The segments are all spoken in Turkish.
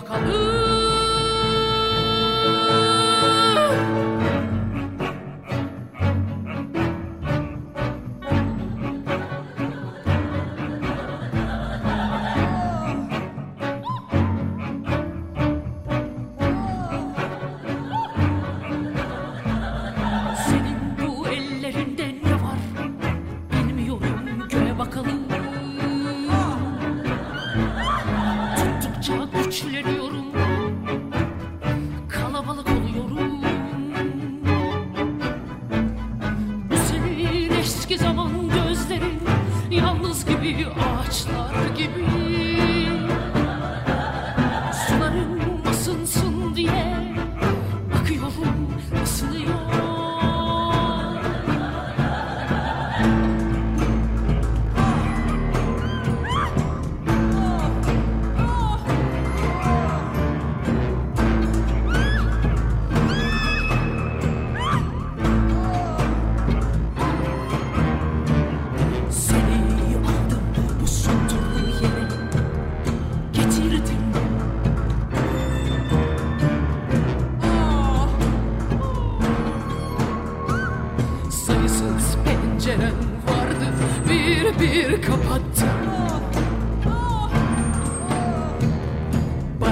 bakalım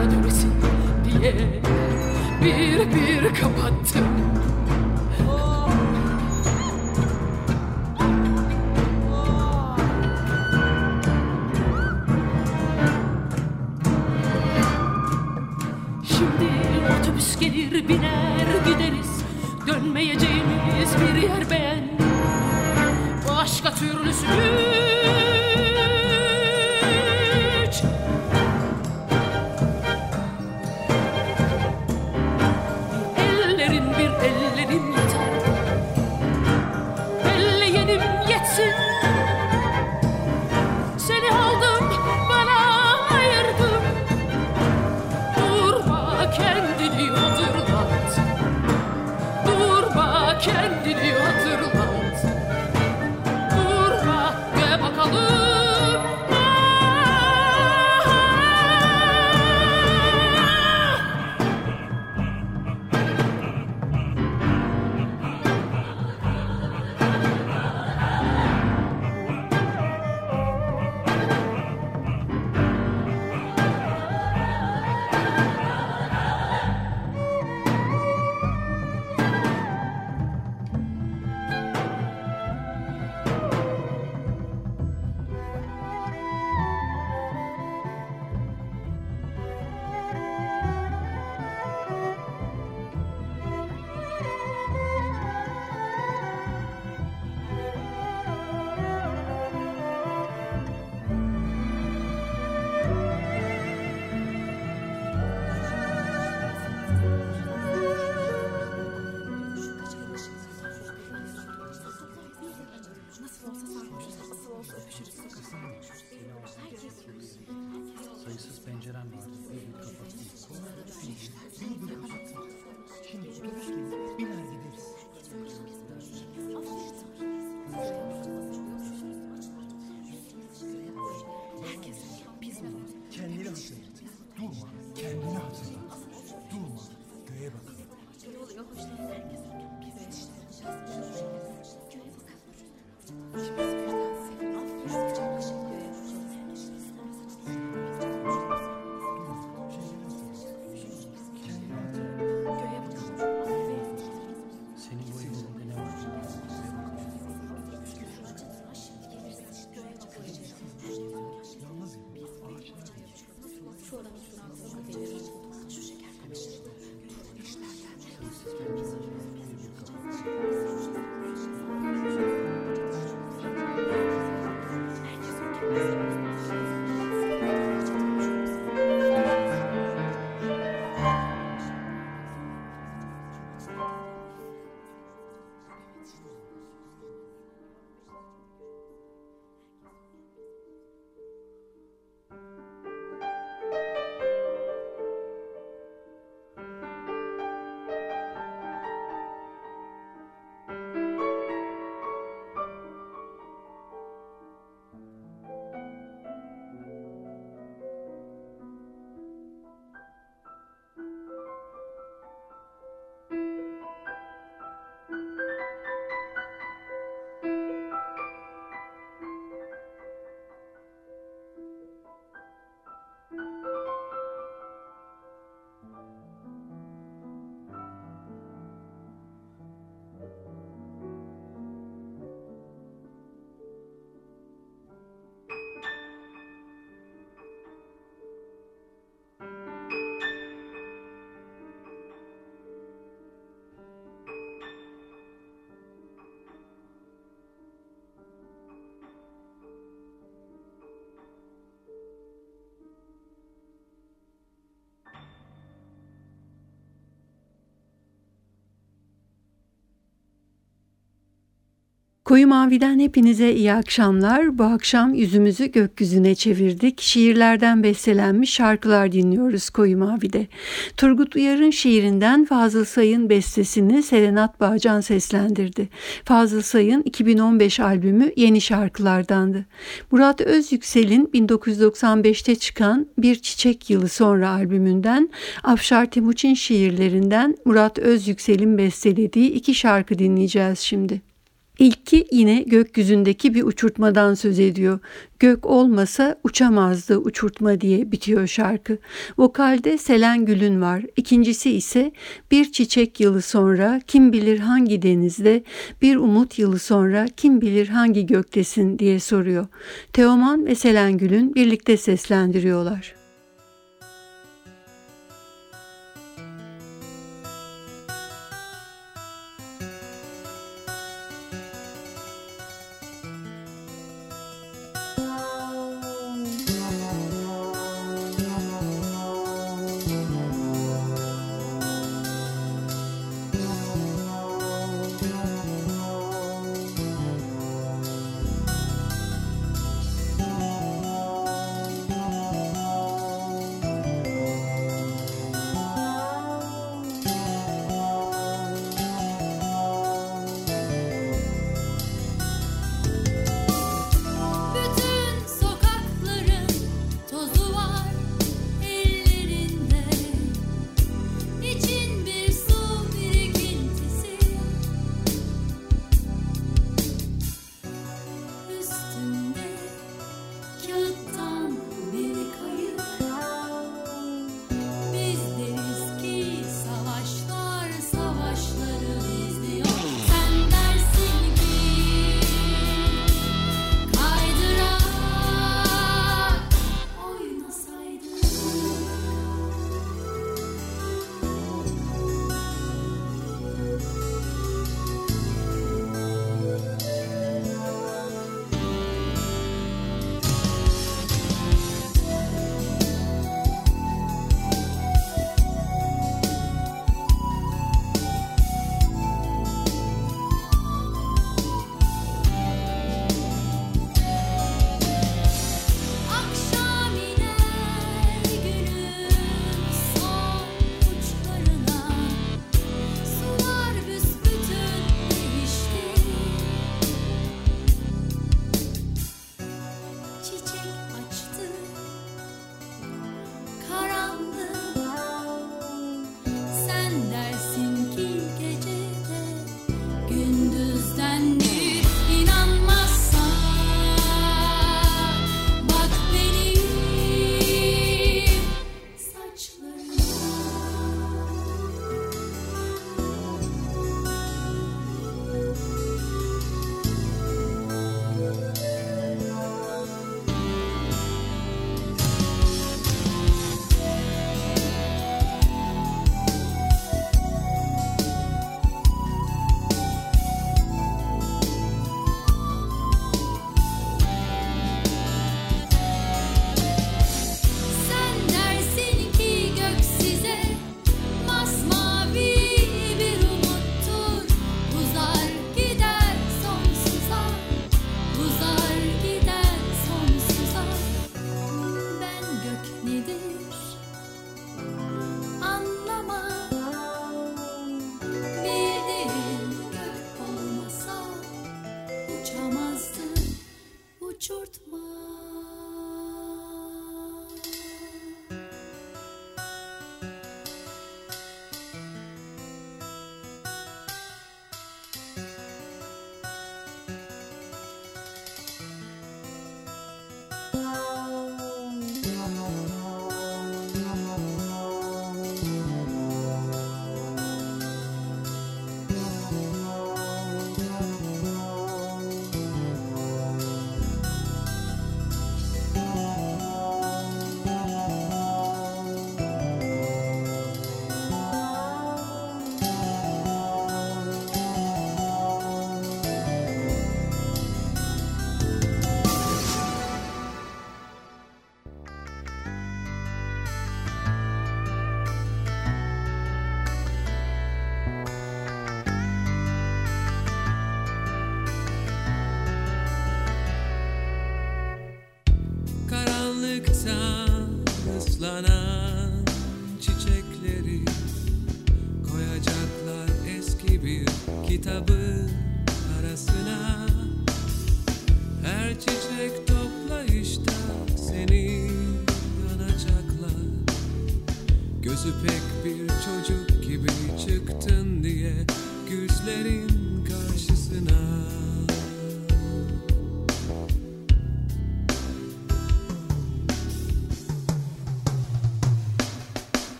Dönesin diye bir bir kapattım. Şimdi otobüs gelir biner gideriz. Dönmeyeceğimiz Koyu Mavi'den hepinize iyi akşamlar. Bu akşam yüzümüzü gökyüzüne çevirdik. Şiirlerden bestelenmiş şarkılar dinliyoruz Koyu Mavi'de. Turgut Uyar'ın şiirinden Fazıl Say'ın bestesini Serenat Bağcan seslendirdi. Fazıl Say'ın 2015 albümü Yeni Şarkılardandı. Murat Özyüksel'in 1995'te çıkan Bir Çiçek Yılı Sonra albümünden Afşar Timuçin şiirlerinden Murat Özyüksel'in bestelediği iki şarkı dinleyeceğiz şimdi. İlki yine gökyüzündeki bir uçurtmadan söz ediyor. Gök olmasa uçamazdı uçurtma diye bitiyor şarkı. Vokalde Selen Gül'ün var. İkincisi ise bir çiçek yılı sonra kim bilir hangi denizde, bir umut yılı sonra kim bilir hangi göktesin diye soruyor. Teoman ve Selen Gül'ün birlikte seslendiriyorlar.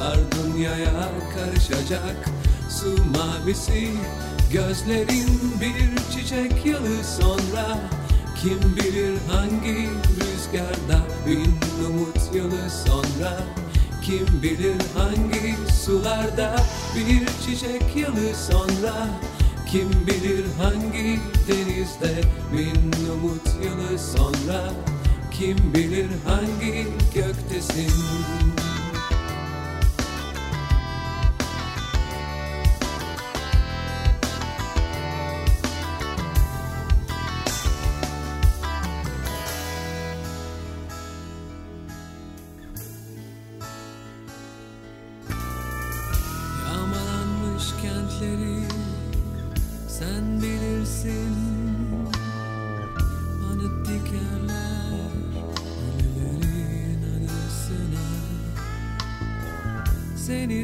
Bekleşen sardunyaya karışacak Su mavisi. Gözlerin bir çiçek yılı sonra. Kim bilir hangi rüzgarda bin umut yılı sonra. Kim bilir hangi sularda bir çiçek yılı sonra. Kim bilir hangi denizde bin umut yılı sonra. Kim bilir hangi göktesin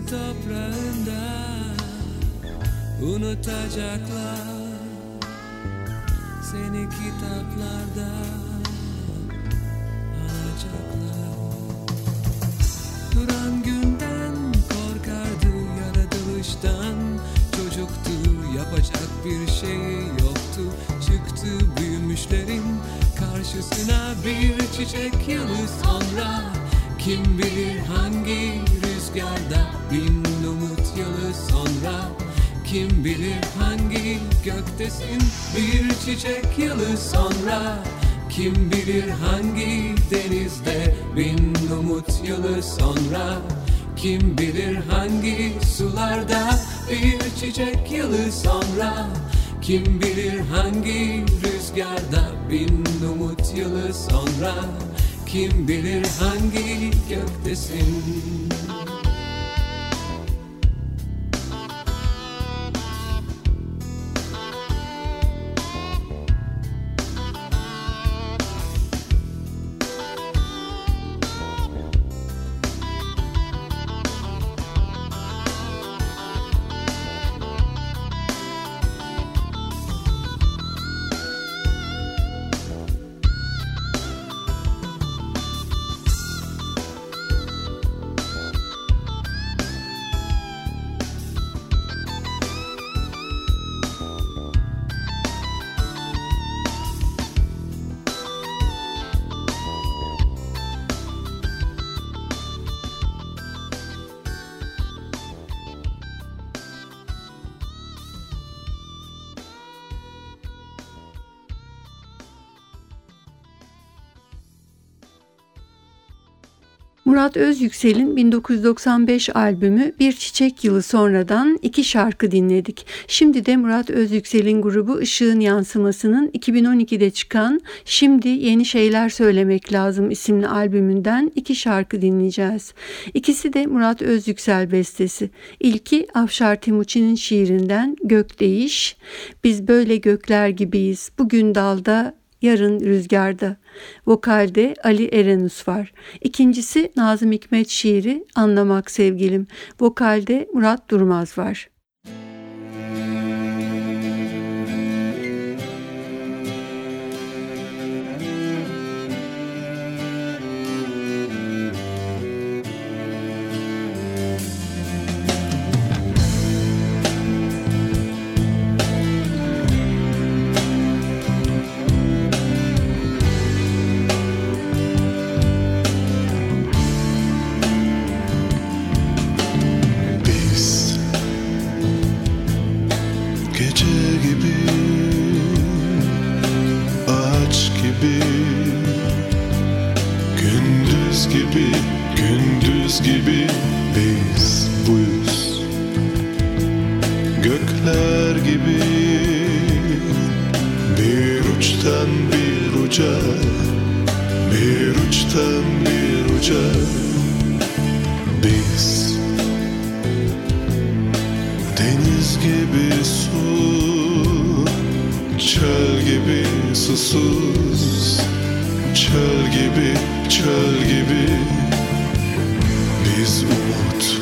toprağında unutacaklar Seni kitaplarda anacaklar Duran günden korkardı yaratılıştan Çocuktu yapacak bir şey yoktu. Çıktı büyümüşlerin karşısına bir çiçek yılı sonra Kim bilir hangi rüzgarda bin umut yılı sonra Kim bilir hangi göktesin? Bir çiçek yılı sonra kim bilir hangi denizde? Bin umut yılı sonra Kim bilir hangi sularda? Bir çiçek yılı sonra Kim bilir hangi rüzgarda? Bin umut yılı sonra Kim bilir hangi göktesin Murat Özyüksel'in 1995 albümü Bir Çiçek Yılı sonradan iki şarkı dinledik. Şimdi de Murat Özyüksel'in grubu Işığın Yansıması'nın 2012'de çıkan Şimdi Yeni Şeyler Söylemek Lazım isimli albümünden iki şarkı dinleyeceğiz. İkisi de Murat Özyüksel bestesi. İlki Afşar Timuçin'in şiirinden Gök Değiş. Biz böyle gökler gibiyiz. Bugün dalda Yarın Rüzgarda. Vokalde Ali Erenus var. İkincisi Nazım Hikmet şiiri Anlamak Sevgilim. Vokalde Murat Durmaz var. Gibi. Gündüz gibi gündüz gibi biz buyuz. Gökler gibi bir uçtan bir uca bir uçtan bir uca biz. Deniz gibi su Çöl gibi susuz Çöl gibi, çöl gibi. Biz umut,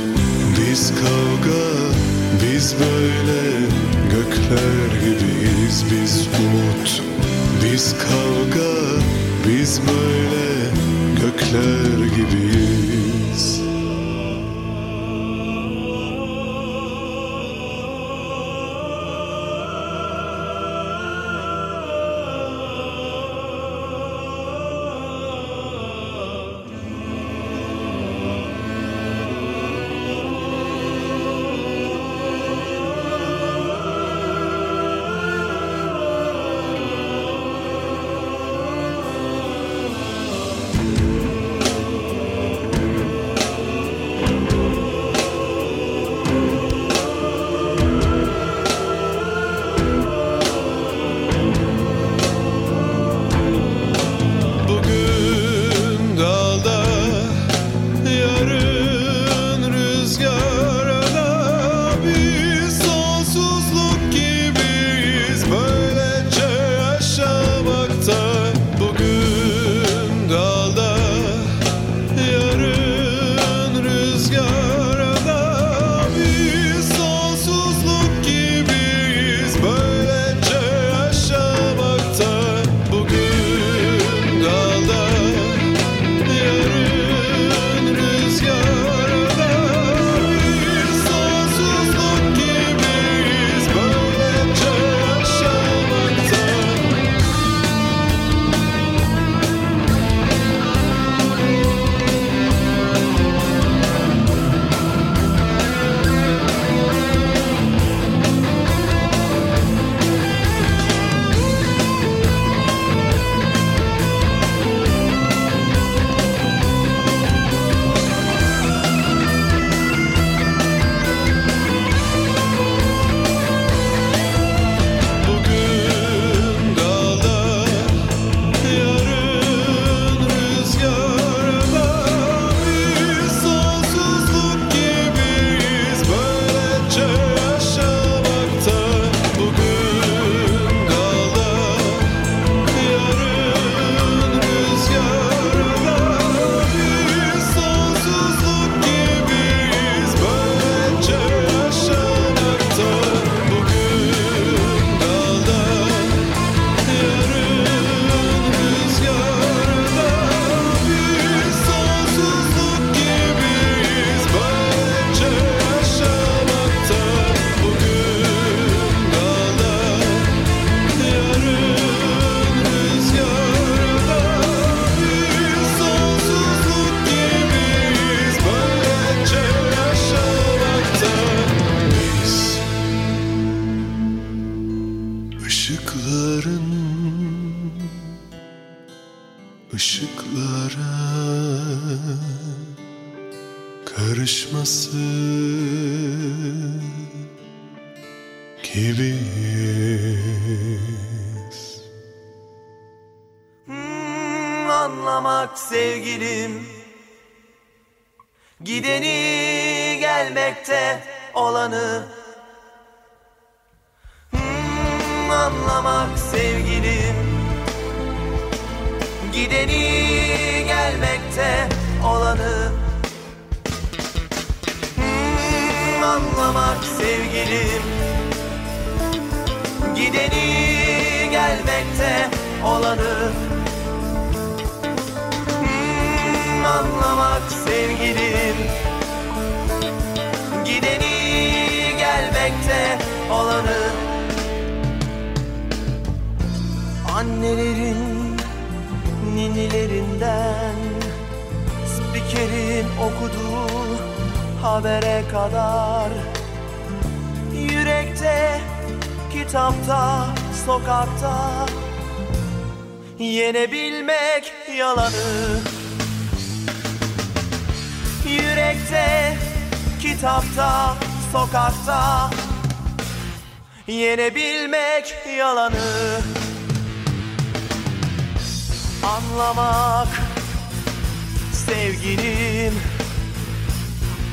sevgilim.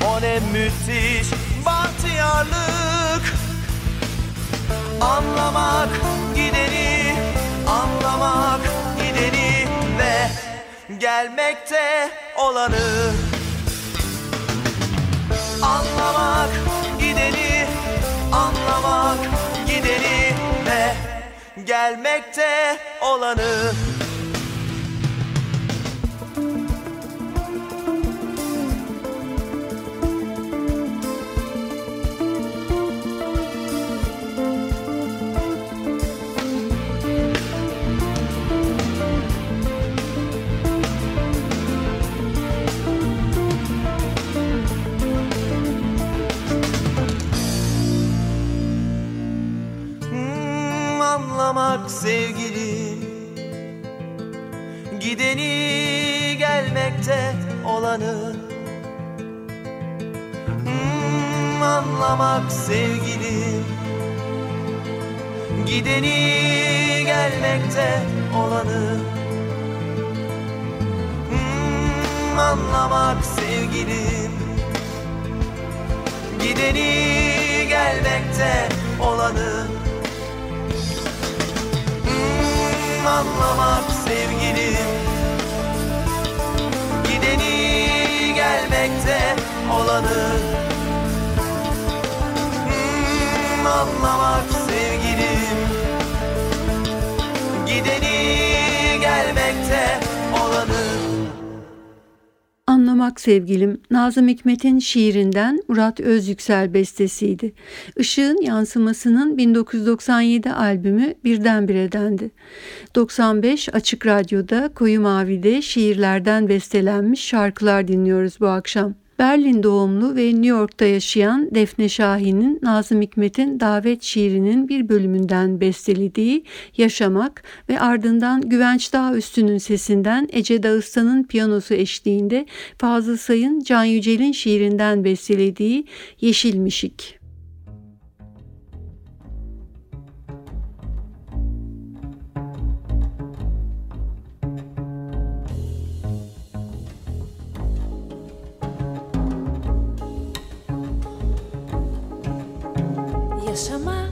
O ne müthiş bahtiyarlık. Anlamak gideni, anlamak gideni ve gelmekte olanı. Anlamak gideni, anlamak gideni ve gelmekte olanı. Anlamak sevgilim Gideni gelmekte olanı Hmm, Anlamak sevgilim Gideni gelmekte olanı Hmm, Anlamak sevgilim Gideni gelmekte olanı Anlamak sevgilim. Gideni gelmekte olanı. Hmm, Anlamak sevgilim. Gideni gelmekte olanı Anlamak Sevgilim Nazım Hikmet'in şiirinden Murat Özyüksel bestesiydi. Işığın yansımasının 1997 albümü Birdenbire'dendi. 95 Açık Radyo'da Koyu Mavi'de şiirlerden bestelenmiş şarkılar dinliyoruz bu akşam. Berlin doğumlu ve New York'ta yaşayan Defne Şahin'in Nazım Hikmet'in davet şiirinin bir bölümünden bestelediği Yaşamak ve ardından Güvenç Dağüstü'nün sesinden Ece Dağıstan'ın piyanosu eşliğinde Fazıl Say'ın Can Yücel'in şiirinden bestelediği Yeşil Mişik. Yaşamak bir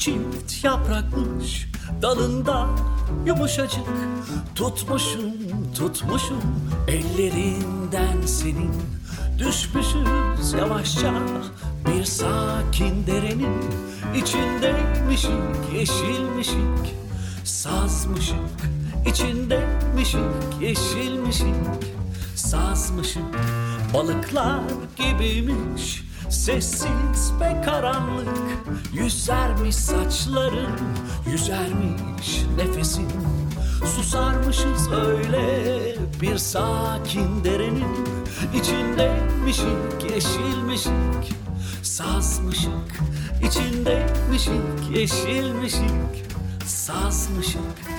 çift yaprakmış dalında yumuşacık. Tutmuşum tutmuşum ellerinden senin. Düşmüşüz yavaşça bir sakin derenin. İçindeymişik yeşilmişik Sazmışık içindeymişik yeşilmişik Sazmışık balıklar gibiymiş Sessiz ve karanlık Yüzermiş saçların Yüzermiş nefesin. Susarmışız öyle Bir sakin derenin içindeymişik Yeşilmişik. Sazmışık içindeymişik Yeşilmişik. Sazmışık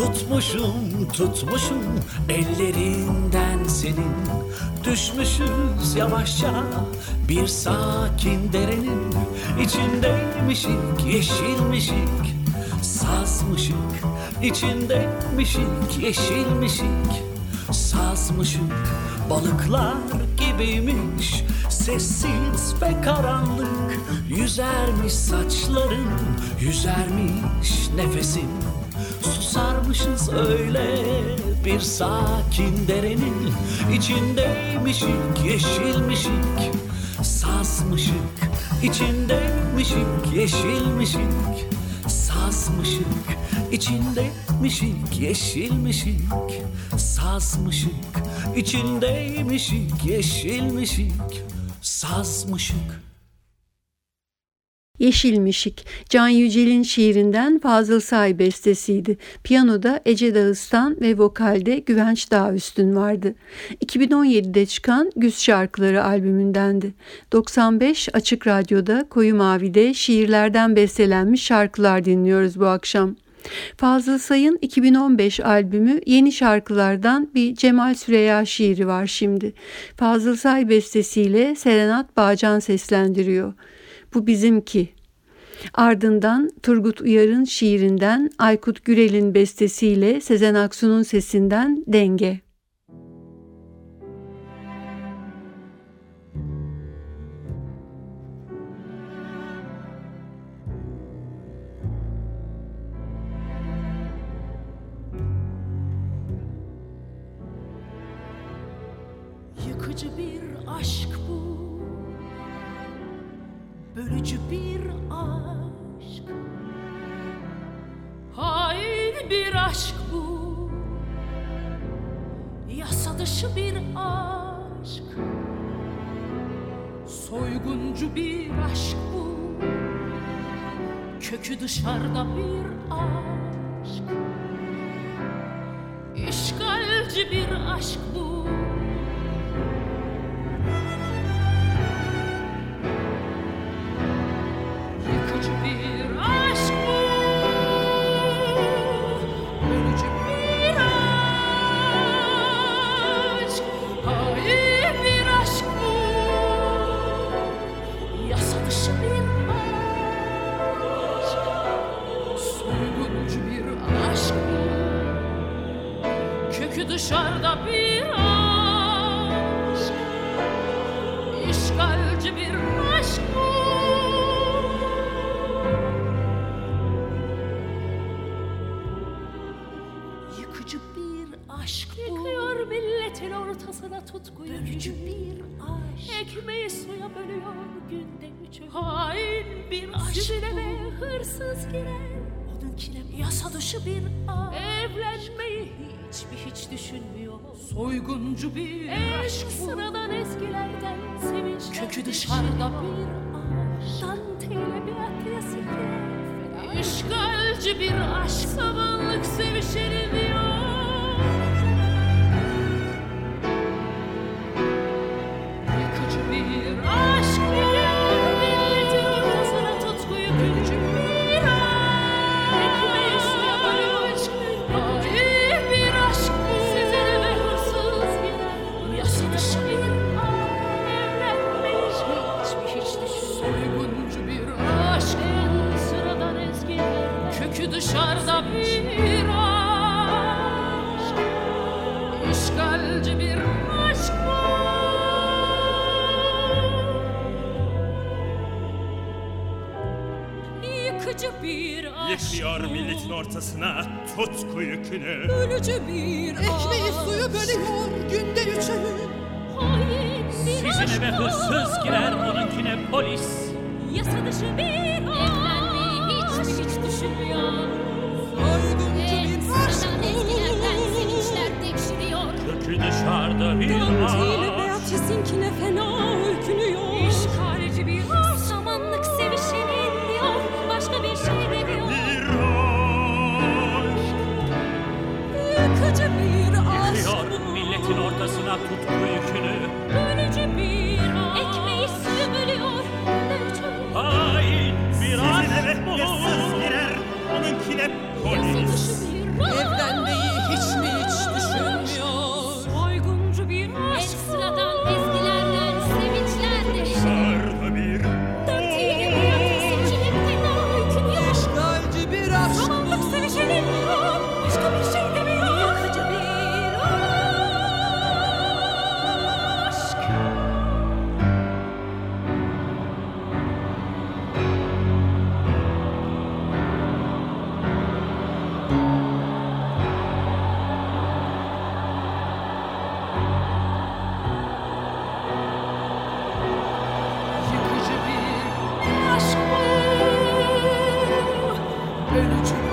Tutmuşum tutmuşum ellerinden senin. Düşmüşüz yavaşça bir sakin derenin. İçindeymişik yeşilmişik Sazmışık. İçindeymişik yeşilmişik Sazmışık. Balıklar gibiymiş Sessiz ve karanlık. Yüzermiş saçların Yüzermiş nefesin Susarmışız öyle Bir sakin derenin içindeymişik Yeşilmişik Sazmışık içindeymişik Yeşilmişik Sazmışık içindeymişik Yeşilmişik Sazmışık içindeymişik Yeşilmişik Sazmışık Yeşilmişik, Can Yücel'in şiirinden Fazıl Say bestesiydi. Piyanoda Ece Dağıstan ve vokalde Güvenç Dağüstün vardı. 2017'de çıkan Güz Şarkıları albümündendi. 95 Açık Radyo'da Koyu Mavi'de şiirlerden bestelenmiş şarkılar dinliyoruz bu akşam. Fazıl Say'ın 2015 albümü Yeni Şarkılardan bir Cemal Süreya şiiri var şimdi. Fazıl Say bestesiyle Serenat Bağcan seslendiriyor. Bu bizimki. Ardından Turgut Uyar'ın şiirinden Aykut Gürel'in bestesiyle Sezen Aksu'nun sesinden Denge. Bir aşk bu. Yasa dışı bir aşk. Soyguncu bir aşk bu. Kökü dışarıda bir aşk. İşgalci bir aşk bu dışarıda bir aşk İşgalci bir aşk bu Yıkıcı bir aşk Yıkıyor milletin ortasına tutku yükünü. Ölücü bir Ekmeği suyu bölüyor günde üç öğün Hain bir Sizin eve hırsız girer onunkine polis. Yasa dışı bir Evlenmeyi hiç mi hiç düşünmüyor dışarıda bir energy.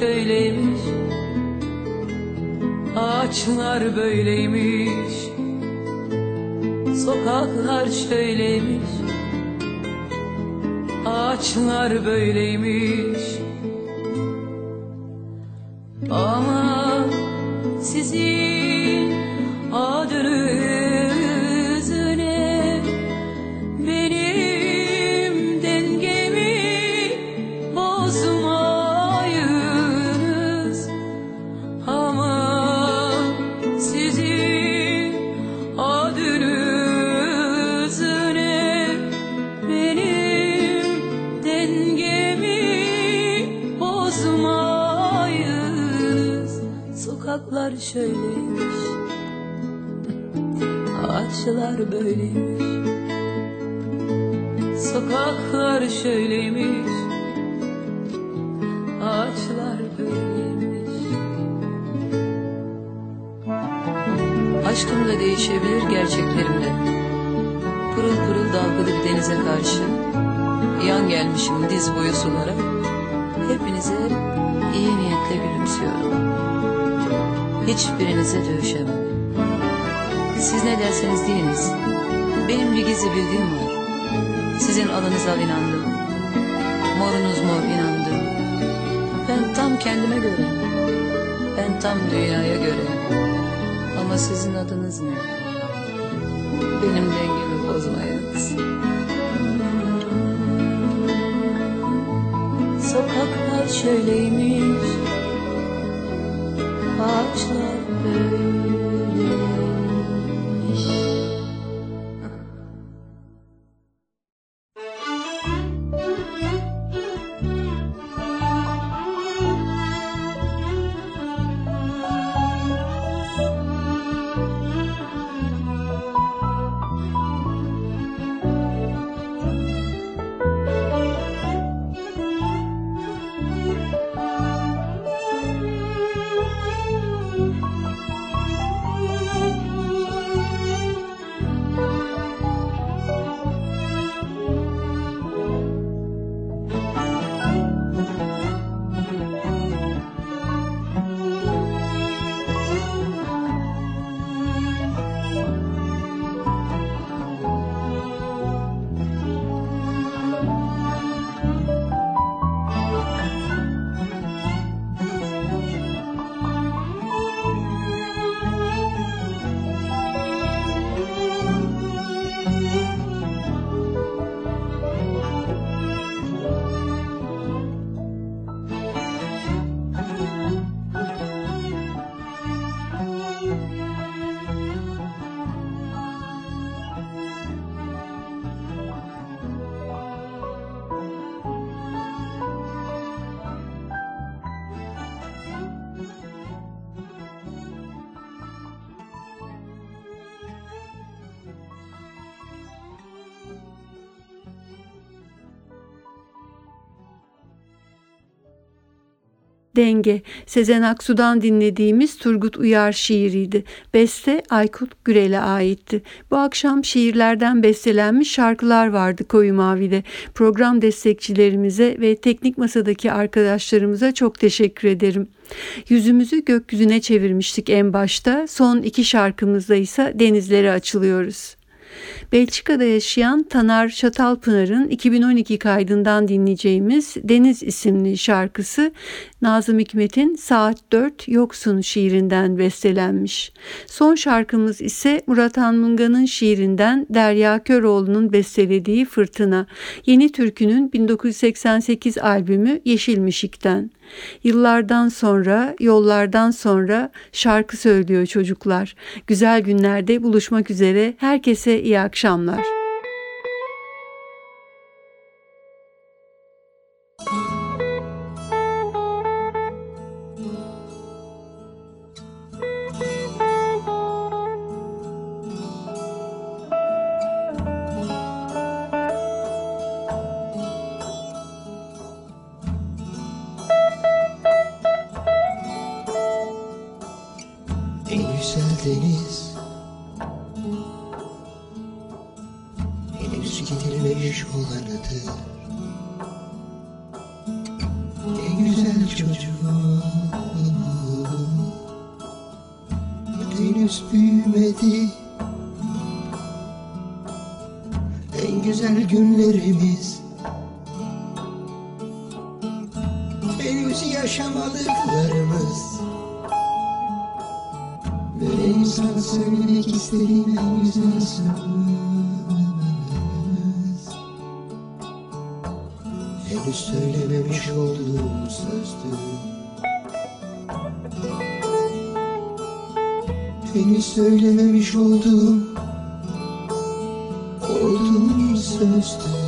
Şöyleymiş Ağaçlar böyleymiş. Sokaklar şöyleymiş Ağaçlar böyleymiş Ben tam kendime göre Ben tam dünyaya göre Ama sizin adınız ne? Benim dengemi bozmayınız. Sokaklar şöyleymiş, ağaçlar böyleymiş. Denge, Sezen Aksu'dan dinlediğimiz Turgut Uyar şiiriydi. Beste Aykut Gürel'e aitti. Bu akşam şiirlerden bestelenmiş şarkılar vardı Koyu Mavi'de. Program destekçilerimize ve teknik masadaki arkadaşlarımıza çok teşekkür ederim. Yüzümüzü gökyüzüne çevirmiştik en başta. Son iki şarkımızda ise denizlere açılıyoruz. Belçika'da yaşayan Taner Çatalpınar'ın 2012 kaydından dinleyeceğimiz Deniz isimli şarkısı Nazım Hikmet'in Saat 4 Yoksun şiirinden bestelenmiş. Son şarkımız ise Murat Anmunga'nın şiirinden Derya Köroğlu'nun bestelediği Fırtına. Yeni türkünün 1988 albümü Yeşil Mişik'ten. Yıllardan sonra, yollardan sonra şarkı söylüyor çocuklar. Güzel günlerde buluşmak üzere. Herkese iyi akşamlar. Güzel günlerimiz. Henüz yaşamadıklarımız. Böyle insan söylemek istediğim en güzel söz Henüz söylememiş olduğum sözdü Henüz söylememiş olduğum Olduğum sözdü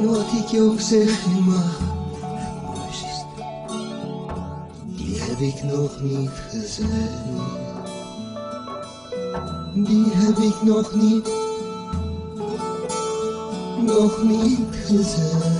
κάνω ό,τι κι ο ξέχημα Möchtest. Die hab ich noch nicht gesehen. Die hab ich noch nicht, noch nicht gesehen.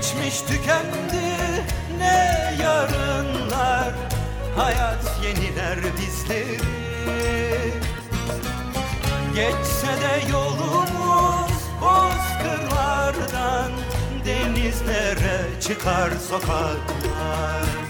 geçmiş tükendi ne yarınlar. Hayat yeniler bizleri. Geçse de yolumuz bozkırlardan Denizlere çıkar sokaklar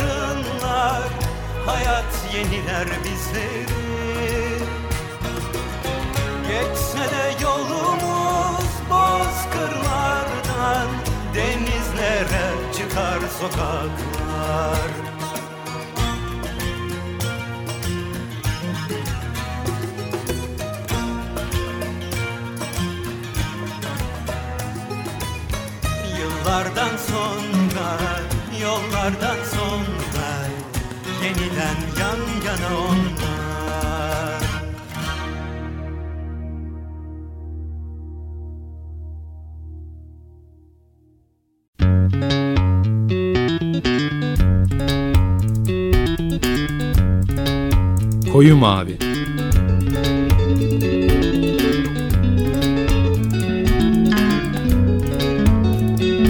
yarınlar Hayat yeniler bizleri Geçse de yolumuz bozkırlardan Denizlere çıkar sokaklar. Yıllardan yollardan sonra Yeniden yan yana onlar Koyu Mavi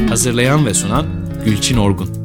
Hazırlayan ve sunan Gülçin Orgun.